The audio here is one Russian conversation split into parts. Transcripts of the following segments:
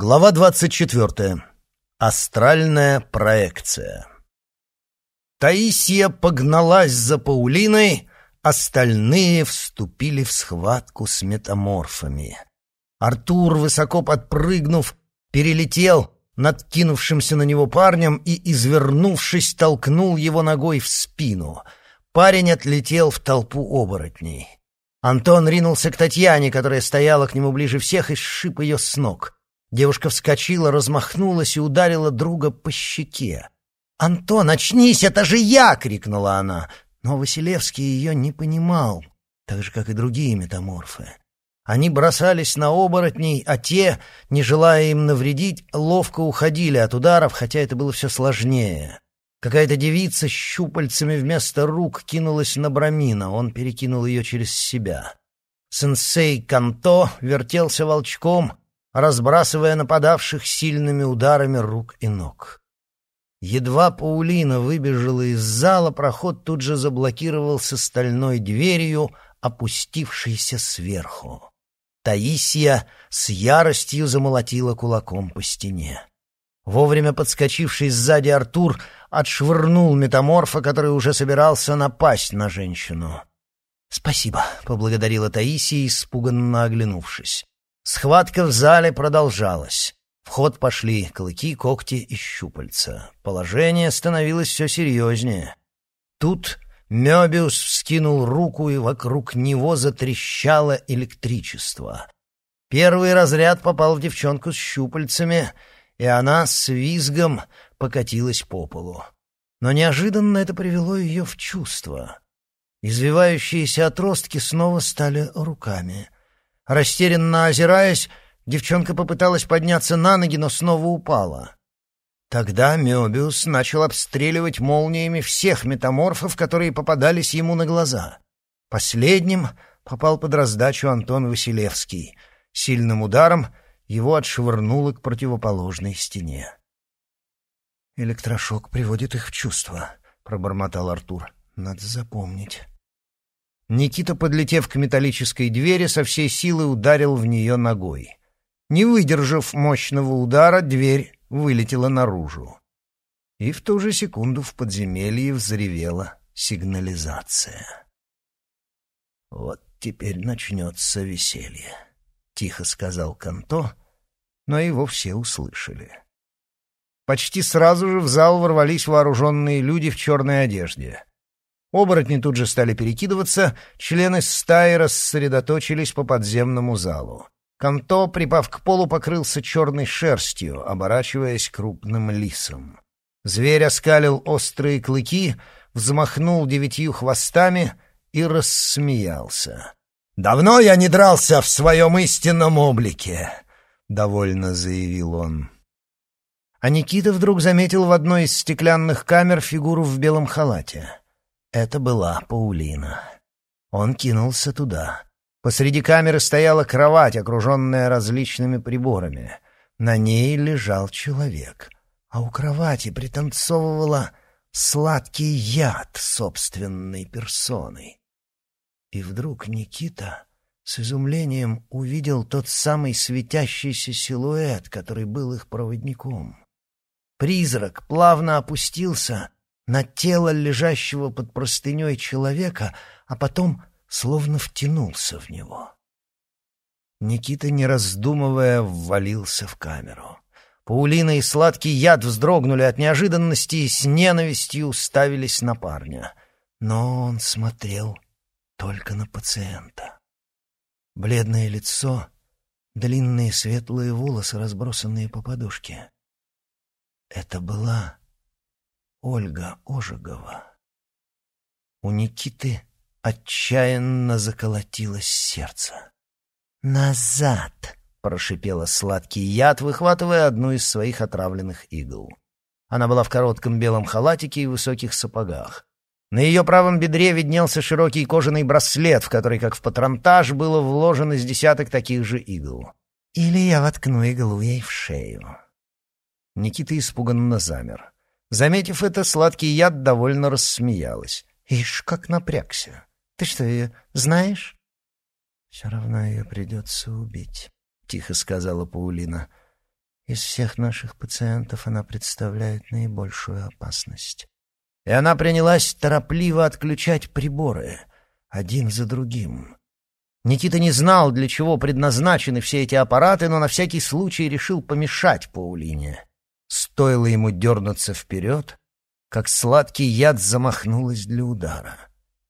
Глава 24. Астральная проекция. Таисия погналась за Паулиной, остальные вступили в схватку с метаморфами. Артур, высоко подпрыгнув, перелетел над кинувшимся на него парнем и, извернувшись, толкнул его ногой в спину. Парень отлетел в толпу оборотней. Антон ринулся к Татьяне, которая стояла к нему ближе всех, и сшиб ее с ног — Девушка вскочила, размахнулась и ударила друга по щеке. «Антон, очнись, это же я!» — крикнула она. Но Василевский ее не понимал, так же, как и другие метаморфы. Они бросались на оборотней, а те, не желая им навредить, ловко уходили от ударов, хотя это было все сложнее. Какая-то девица щупальцами вместо рук кинулась на Брамина, он перекинул ее через себя. Сенсей Канто вертелся волчком — разбрасывая нападавших сильными ударами рук и ног. Едва Паулина выбежала из зала, проход тут же заблокировался стальной дверью, опустившейся сверху. Таисия с яростью замолотила кулаком по стене. Вовремя подскочивший сзади Артур отшвырнул метаморфа, который уже собирался напасть на женщину. «Спасибо», — поблагодарила Таисия, испуганно оглянувшись. Схватка в зале продолжалась. В ход пошли клыки, когти и щупальца. Положение становилось все серьезнее. Тут Мёбиус вскинул руку, и вокруг него затрещало электричество. Первый разряд попал в девчонку с щупальцами, и она с визгом покатилась по полу. Но неожиданно это привело ее в чувство. Извивающиеся отростки снова стали руками — Растерянно озираясь, девчонка попыталась подняться на ноги, но снова упала. Тогда Мёбиус начал обстреливать молниями всех метаморфов, которые попадались ему на глаза. Последним попал под раздачу Антон Василевский. Сильным ударом его отшвырнуло к противоположной стене. «Электрошок приводит их в чувство», — пробормотал Артур. «Надо запомнить». Никита, подлетев к металлической двери, со всей силы ударил в нее ногой. Не выдержав мощного удара, дверь вылетела наружу. И в ту же секунду в подземелье взревела сигнализация. «Вот теперь начнется веселье», — тихо сказал Канто, но его все услышали. Почти сразу же в зал ворвались вооруженные люди в черной одежде — Оборотни тут же стали перекидываться, члены стаи рассредоточились по подземному залу. Канто, припав к полу, покрылся черной шерстью, оборачиваясь крупным лисом. Зверь оскалил острые клыки, взмахнул девятью хвостами и рассмеялся. «Давно я не дрался в своем истинном облике», — довольно заявил он. А Никита вдруг заметил в одной из стеклянных камер фигуру в белом халате. Это была Паулина. Он кинулся туда. Посреди камеры стояла кровать, окруженная различными приборами. На ней лежал человек, а у кровати пританцовывала сладкий яд собственной персоной. И вдруг Никита с изумлением увидел тот самый светящийся силуэт, который был их проводником. Призрак плавно опустился на тело лежащего под простыней человека, а потом словно втянулся в него. Никита, не раздумывая, ввалился в камеру. Паулина и сладкий яд вздрогнули от неожиданности и с ненавистью уставились на парня. Но он смотрел только на пациента. Бледное лицо, длинные светлые волосы, разбросанные по подушке. Это была Ольга Ожегова. У Никиты отчаянно заколотилось сердце. «Назад!» — прошипела сладкий яд, выхватывая одну из своих отравленных игл. Она была в коротком белом халатике и высоких сапогах. На ее правом бедре виднелся широкий кожаный браслет, в который, как в патронтаж, было вложено из десяток таких же игл. «Или я воткну иглу ей в шею». Никита испуганно замер. Заметив это, сладкий яд довольно рассмеялась. «Ишь, как напрягся! Ты что, ее знаешь?» «Все равно ее придется убить», — тихо сказала Паулина. Из всех наших пациентов она представляет наибольшую опасность. И она принялась торопливо отключать приборы, один за другим. Никита не знал, для чего предназначены все эти аппараты, но на всякий случай решил помешать Паулине. Стоило ему дернуться вперед, как сладкий яд замахнулась для удара.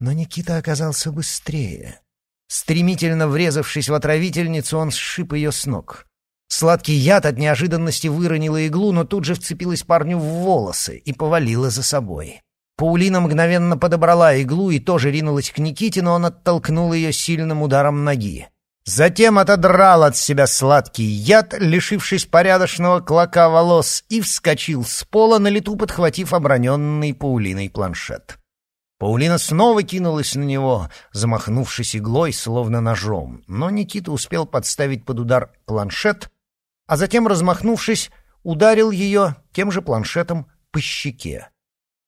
Но Никита оказался быстрее. Стремительно врезавшись в отравительницу, он сшиб ее с ног. Сладкий яд от неожиданности выронила иглу, но тут же вцепилась парню в волосы и повалила за собой. Паулина мгновенно подобрала иглу и тоже ринулась к Никите, но он оттолкнул ее сильным ударом ноги. Затем отодрал от себя сладкий яд, лишившись порядочного клока волос, и вскочил с пола на лету, подхватив оброненный Паулиной планшет. Паулина снова кинулась на него, замахнувшись иглой, словно ножом, но Никита успел подставить под удар планшет, а затем, размахнувшись, ударил ее тем же планшетом по щеке.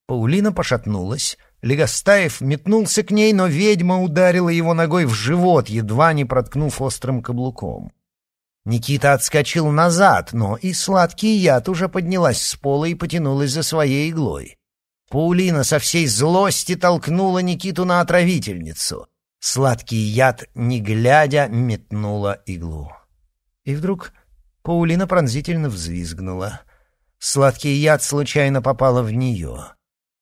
Паулина пошатнулась, Легостаев метнулся к ней, но ведьма ударила его ногой в живот, едва не проткнув острым каблуком. Никита отскочил назад, но и сладкий яд уже поднялась с пола и потянулась за своей иглой. Паулина со всей злости толкнула Никиту на отравительницу. Сладкий яд, не глядя, метнула иглу. И вдруг Паулина пронзительно взвизгнула. Сладкий яд случайно попала в нее.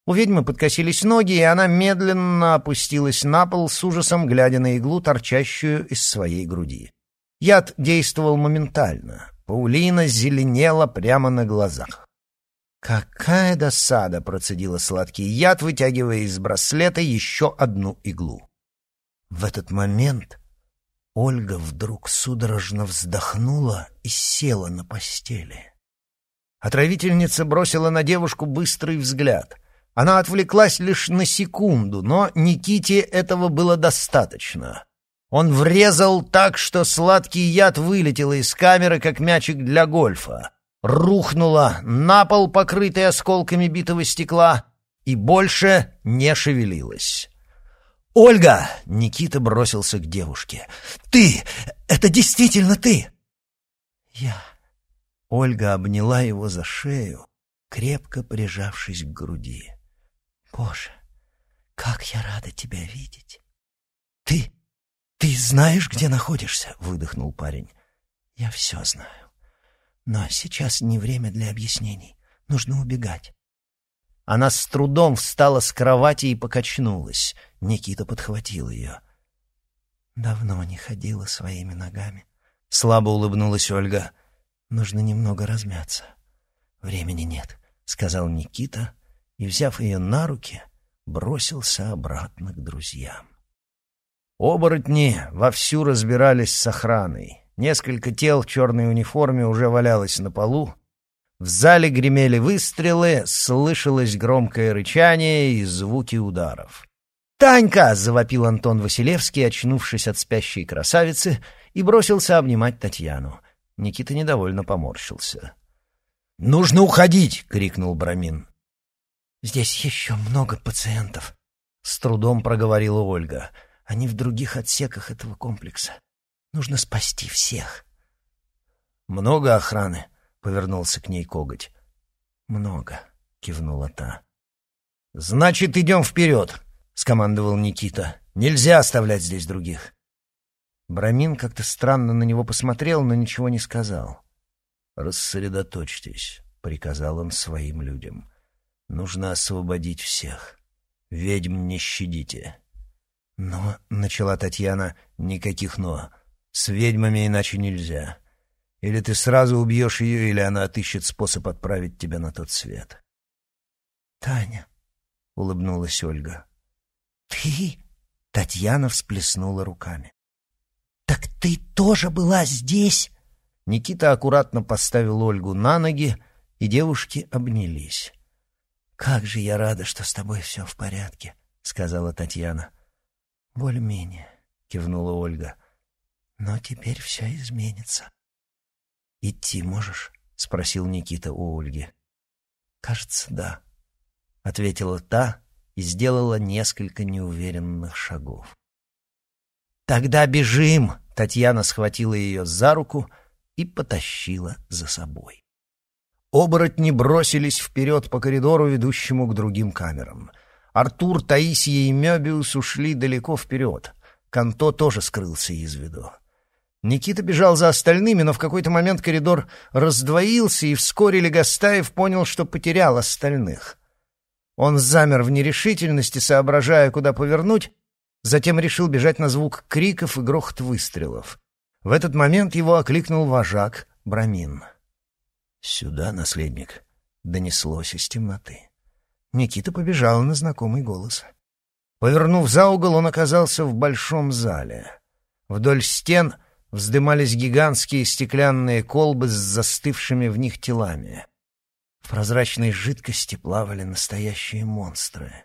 У ведьмы подкосились ноги, и она медленно опустилась на пол с ужасом, глядя на иглу, торчащую из своей груди. Яд действовал моментально. Паулина зеленела прямо на глазах. «Какая досада!» — процедила сладкий яд, вытягивая из браслета еще одну иглу. В этот момент Ольга вдруг судорожно вздохнула и села на постели. Отравительница бросила на девушку быстрый взгляд. Она отвлеклась лишь на секунду, но Никите этого было достаточно. Он врезал так, что сладкий яд вылетел из камеры, как мячик для гольфа. Рухнула на пол, покрытый осколками битого стекла, и больше не шевелилась. «Ольга!» — Никита бросился к девушке. «Ты! Это действительно ты!» «Я...» Ольга обняла его за шею, крепко прижавшись к груди. Боже, как я рада тебя видеть. Ты, ты знаешь, где находишься? Выдохнул парень. Я все знаю. Но сейчас не время для объяснений. Нужно убегать. Она с трудом встала с кровати и покачнулась. Никита подхватил ее. Давно не ходила своими ногами. Слабо улыбнулась Ольга. Нужно немного размяться. Времени нет, сказал Никита и, взяв ее на руки, бросился обратно к друзьям. Оборотни вовсю разбирались с охраной. Несколько тел в черной униформе уже валялось на полу. В зале гремели выстрелы, слышалось громкое рычание и звуки ударов. «Танька!» — завопил Антон Василевский, очнувшись от спящей красавицы, и бросился обнимать Татьяну. Никита недовольно поморщился. «Нужно уходить!» — крикнул Брамин. «Здесь еще много пациентов», — с трудом проговорила Ольга. «Они в других отсеках этого комплекса. Нужно спасти всех». «Много охраны?» — повернулся к ней коготь. «Много», — кивнула та. «Значит, идем вперед», — скомандовал Никита. «Нельзя оставлять здесь других». Брамин как-то странно на него посмотрел, но ничего не сказал. «Рассредоточьтесь», — приказал он своим людям. Нужно освободить всех. Ведьм не щадите. Но, — начала Татьяна, — никаких «но». С ведьмами иначе нельзя. Или ты сразу убьешь ее, или она отыщет способ отправить тебя на тот свет. «Таня», — улыбнулась Ольга. «Ты?» — Татьяна всплеснула руками. «Так ты тоже была здесь?» Никита аккуратно поставил Ольгу на ноги, и девушки обнялись. «Как же я рада, что с тобой все в порядке», — сказала Татьяна. «Более-менее», — кивнула Ольга. «Но теперь все изменится». «Идти можешь?» — спросил Никита у Ольги. «Кажется, да», — ответила та и сделала несколько неуверенных шагов. «Тогда бежим!» — Татьяна схватила ее за руку и потащила за собой. Оборотни бросились вперед по коридору, ведущему к другим камерам. Артур, Таисия и Мёбиус ушли далеко вперед. Канто тоже скрылся из виду. Никита бежал за остальными, но в какой-то момент коридор раздвоился, и вскоре Легостаев понял, что потерял остальных. Он замер в нерешительности, соображая, куда повернуть, затем решил бежать на звук криков и грохот выстрелов. В этот момент его окликнул вожак Брамин. «Сюда, наследник!» — донеслось из темноты. Никита побежал на знакомый голос. Повернув за угол, он оказался в большом зале. Вдоль стен вздымались гигантские стеклянные колбы с застывшими в них телами. В прозрачной жидкости плавали настоящие монстры.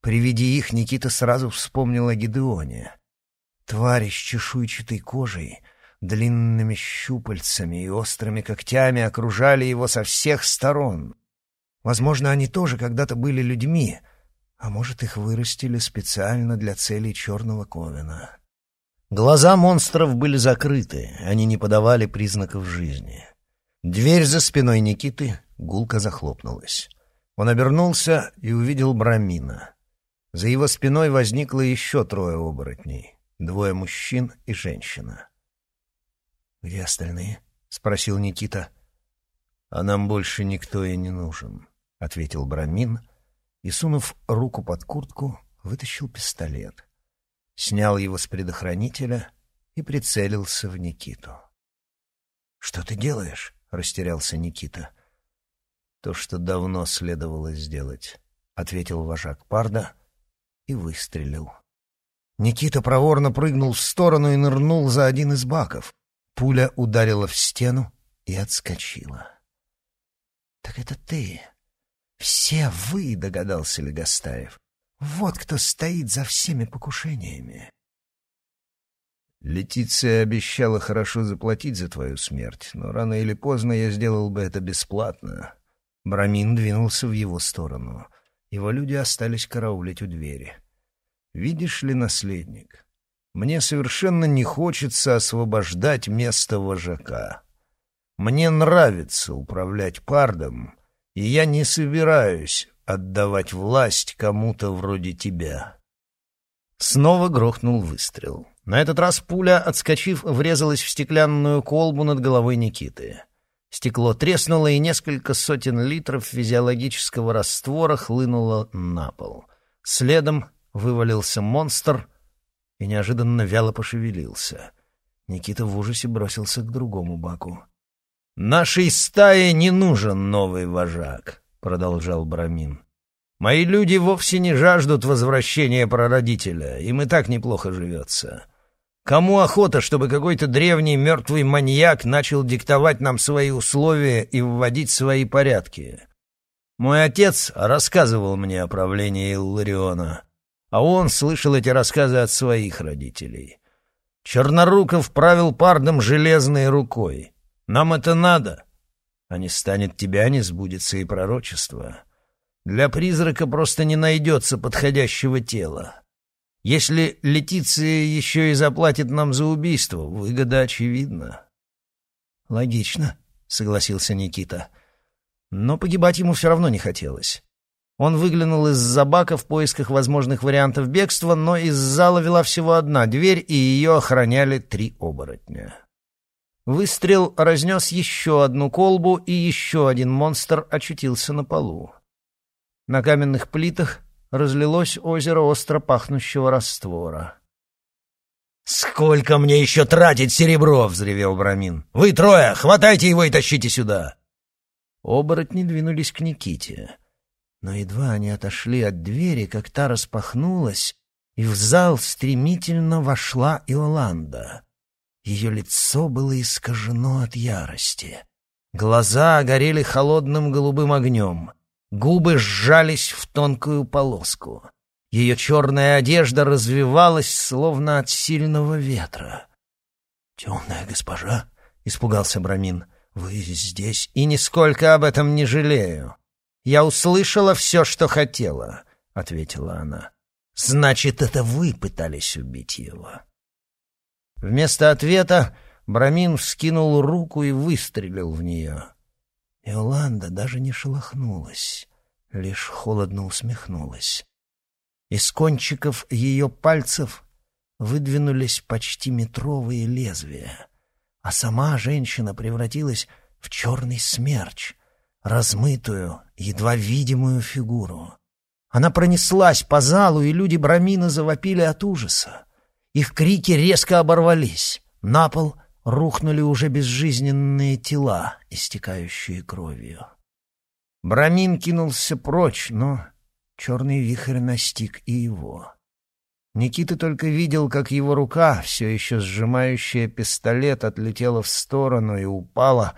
При виде их Никита сразу вспомнил о Гидеоне. Твари с чешуйчатой кожей, длинными щупальцами и острыми когтями окружали его со всех сторон. Возможно, они тоже когда-то были людьми, а может, их вырастили специально для целей черного ковена. Глаза монстров были закрыты, они не подавали признаков жизни. Дверь за спиной Никиты гулко захлопнулась. Он обернулся и увидел Брамина. За его спиной возникло еще трое оборотней. Двое мужчин и женщина. «Где остальные?» — спросил Никита. «А нам больше никто и не нужен», — ответил Брамин и, сунув руку под куртку, вытащил пистолет. Снял его с предохранителя и прицелился в Никиту. «Что ты делаешь?» — растерялся Никита. «То, что давно следовало сделать», — ответил вожак Парда и выстрелил. Никита проворно прыгнул в сторону и нырнул за один из баков. Пуля ударила в стену и отскочила. «Так это ты! Все вы!» — догадался Легостаев. «Вот кто стоит за всеми покушениями!» Летиция обещала хорошо заплатить за твою смерть, но рано или поздно я сделал бы это бесплатно. Брамин двинулся в его сторону. Его люди остались караулить у двери. Видишь ли, наследник, мне совершенно не хочется освобождать место вожака. Мне нравится управлять пардом, и я не собираюсь отдавать власть кому-то вроде тебя. Снова грохнул выстрел. На этот раз пуля, отскочив, врезалась в стеклянную колбу над головой Никиты. Стекло треснуло, и несколько сотен литров физиологического раствора хлынуло на пол. Следом вывалился монстр и неожиданно вяло пошевелился. Никита в ужасе бросился к другому баку. «Нашей стае не нужен новый вожак», — продолжал Брамин. «Мои люди вовсе не жаждут возвращения прародителя, им и так неплохо живется. Кому охота, чтобы какой-то древний мертвый маньяк начал диктовать нам свои условия и вводить свои порядки?» Мой отец рассказывал мне о правлении Иллариона а он слышал эти рассказы от своих родителей. Черноруков правил пардом железной рукой. Нам это надо. А не станет тебя, не сбудется и пророчество. Для призрака просто не найдется подходящего тела. Если Летиция еще и заплатит нам за убийство, выгода очевидна. — Логично, — согласился Никита. Но погибать ему все равно не хотелось. Он выглянул из-за бака в поисках возможных вариантов бегства, но из зала вела всего одна дверь, и ее охраняли три оборотня. Выстрел разнес еще одну колбу, и еще один монстр очутился на полу. На каменных плитах разлилось озеро остро пахнущего раствора. «Сколько мне еще тратить серебро?» — взревел Брамин. «Вы трое, хватайте его и тащите сюда!» Оборотни двинулись к Никите. Но едва они отошли от двери, как та распахнулась, и в зал стремительно вошла Иоланда. Ее лицо было искажено от ярости. Глаза горели холодным голубым огнем. Губы сжались в тонкую полоску. Ее черная одежда развивалась, словно от сильного ветра. «Темная госпожа?» — испугался Брамин. «Вы здесь?» «И нисколько об этом не жалею. «Я услышала все, что хотела», — ответила она. «Значит, это вы пытались убить его». Вместо ответа Брамин вскинул руку и выстрелил в нее. Иоланда даже не шелохнулась, лишь холодно усмехнулась. Из кончиков ее пальцев выдвинулись почти метровые лезвия, а сама женщина превратилась в черный смерч, размытую, едва видимую фигуру. Она пронеслась по залу, и люди Брамина завопили от ужаса. Их крики резко оборвались. На пол рухнули уже безжизненные тела, истекающие кровью. Брамин кинулся прочь, но черный вихрь настиг и его. Никита только видел, как его рука, все еще сжимающая пистолет, отлетела в сторону и упала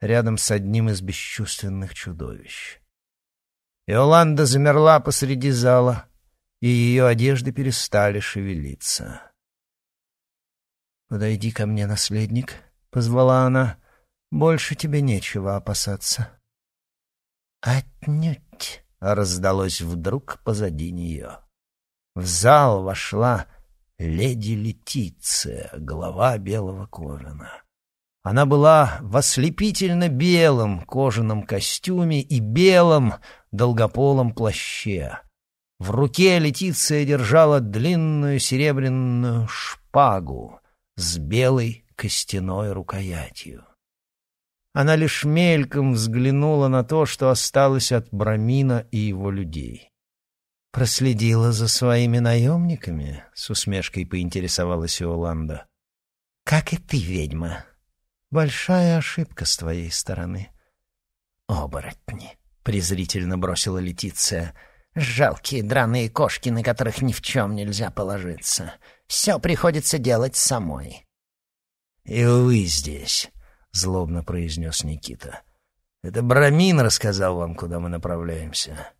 рядом с одним из бесчувственных чудовищ. Иоланда замерла посреди зала, и ее одежды перестали шевелиться. «Подойди ко мне, наследник», — позвала она. «Больше тебе нечего опасаться». «Отнюдь», — раздалось вдруг позади нее. В зал вошла леди Летиция, глава белого ковена. Она была в ослепительно белом кожаном костюме и белом долгополом плаще. В руке Летиция держала длинную серебряную шпагу с белой костяной рукоятью. Она лишь мельком взглянула на то, что осталось от Брамина и его людей. «Проследила за своими наемниками?» — с усмешкой поинтересовалась Иоланда. «Как и ты, ведьма. Большая ошибка с твоей стороны». «Оборотни», — презрительно бросила Летиция. «Жалкие драные кошки, на которых ни в чем нельзя положиться. Все приходится делать самой». «И вы здесь», — злобно произнес Никита. «Это Брамин рассказал вам, куда мы направляемся».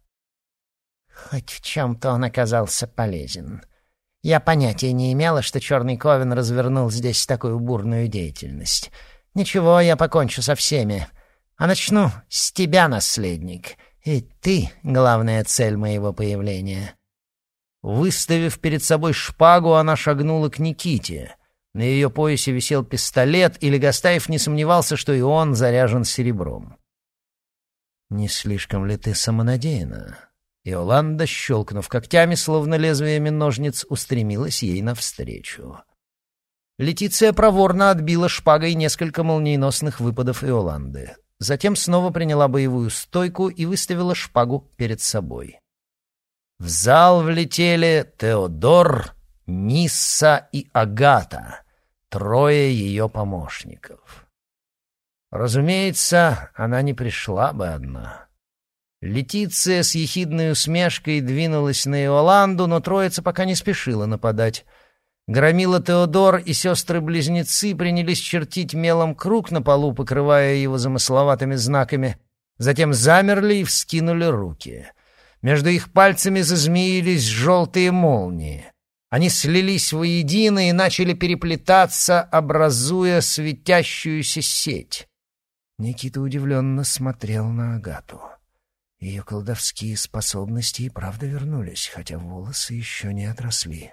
Хоть в чем-то он оказался полезен. Я понятия не имела, что Черный Ковен развернул здесь такую бурную деятельность. Ничего, я покончу со всеми. А начну с тебя, наследник. И ты — главная цель моего появления. Выставив перед собой шпагу, она шагнула к Никите. На ее поясе висел пистолет, и Легостаев не сомневался, что и он заряжен серебром. «Не слишком ли ты самонадеяна?» Иоланда, щелкнув когтями, словно лезвиями ножниц, устремилась ей навстречу. Летиция проворно отбила шпагой несколько молниеносных выпадов Иоланды. Затем снова приняла боевую стойку и выставила шпагу перед собой. В зал влетели Теодор, Нисса и Агата, трое ее помощников. Разумеется, она не пришла бы одна. Летиция с ехидной усмешкой двинулась на Иоланду, но троица пока не спешила нападать. Громила Теодор и сестры-близнецы принялись чертить мелом круг на полу, покрывая его замысловатыми знаками. Затем замерли и вскинули руки. Между их пальцами зазмеились желтые молнии. Они слились воедино и начали переплетаться, образуя светящуюся сеть. Никита удивленно смотрел на Агату. Ее колдовские способности и правда вернулись, хотя волосы еще не отросли.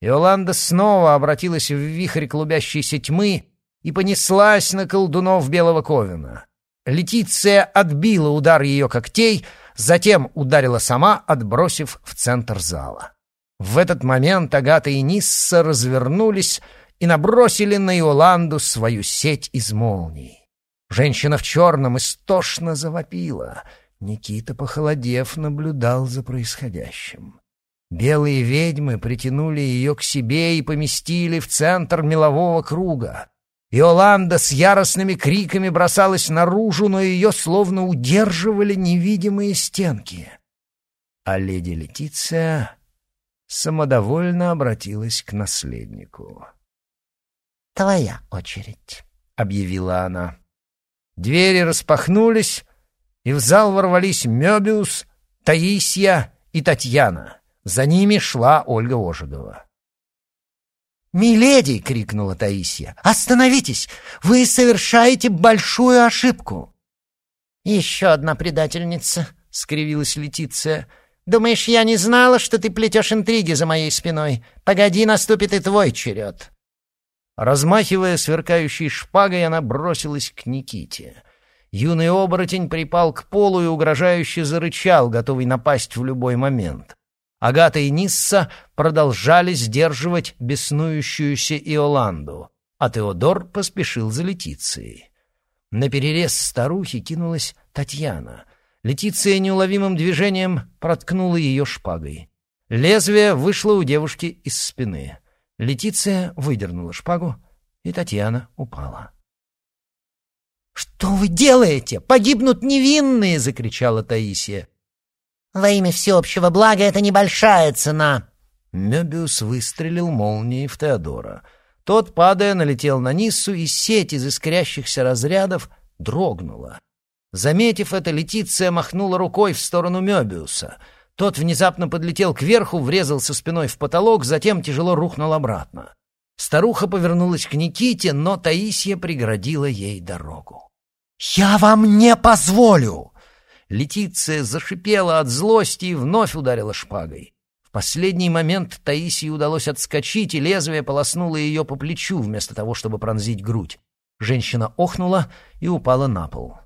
Иоланда снова обратилась в вихрь клубящейся тьмы и понеслась на колдунов Белого Ковена. Летиция отбила удар ее когтей, затем ударила сама, отбросив в центр зала. В этот момент Агата и Нисса развернулись и набросили на Иоланду свою сеть из молний. Женщина в черном истошно завопила — Никита, похолодев, наблюдал за происходящим. Белые ведьмы притянули ее к себе и поместили в центр мелового круга. Иоланда с яростными криками бросалась наружу, но ее словно удерживали невидимые стенки. А леди Летиция самодовольно обратилась к наследнику. «Твоя очередь», — объявила она. Двери распахнулись, и в зал ворвались Мёбиус, Таисия и Татьяна. За ними шла Ольга Ожегова. «Миледи!» — крикнула Таисия. «Остановитесь! Вы совершаете большую ошибку!» «Еще одна предательница!» — скривилась Летиция. «Думаешь, я не знала, что ты плетешь интриги за моей спиной? Погоди, наступит и твой черед!» Размахивая сверкающей шпагой, она бросилась к Никите. Юный оборотень припал к полу и угрожающе зарычал, готовый напасть в любой момент. Агата и Нисса продолжали сдерживать беснующуюся Иоланду, а Теодор поспешил за Летицией. На перерез старухи кинулась Татьяна. Летиция неуловимым движением проткнула ее шпагой. Лезвие вышло у девушки из спины. Летиция выдернула шпагу, и Татьяна упала. «Что вы делаете? Погибнут невинные!» — закричала Таисия. «Во имя всеобщего блага это небольшая цена!» Мебиус выстрелил молнией в Теодора. Тот, падая, налетел на Ниссу, и сеть из искрящихся разрядов дрогнула. Заметив это, Летиция махнула рукой в сторону Мебиуса. Тот внезапно подлетел кверху, врезался спиной в потолок, затем тяжело рухнул обратно. Старуха повернулась к Никите, но Таисия преградила ей дорогу. «Я вам не позволю!» Летиция зашипела от злости и вновь ударила шпагой. В последний момент Таисии удалось отскочить, и лезвие полоснуло ее по плечу, вместо того, чтобы пронзить грудь. Женщина охнула и упала на пол.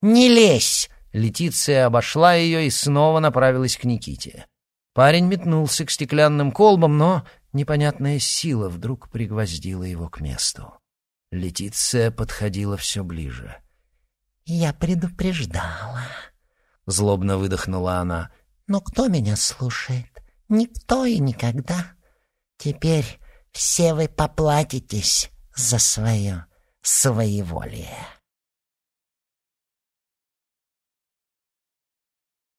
«Не лезь!» Летиция обошла ее и снова направилась к Никите. Парень метнулся к стеклянным колбам, но непонятная сила вдруг пригвоздила его к месту. Летиция подходила все ближе. «Я предупреждала», — злобно выдохнула она. «Но кто меня слушает? Никто и никогда. Теперь все вы поплатитесь за свое своеволие».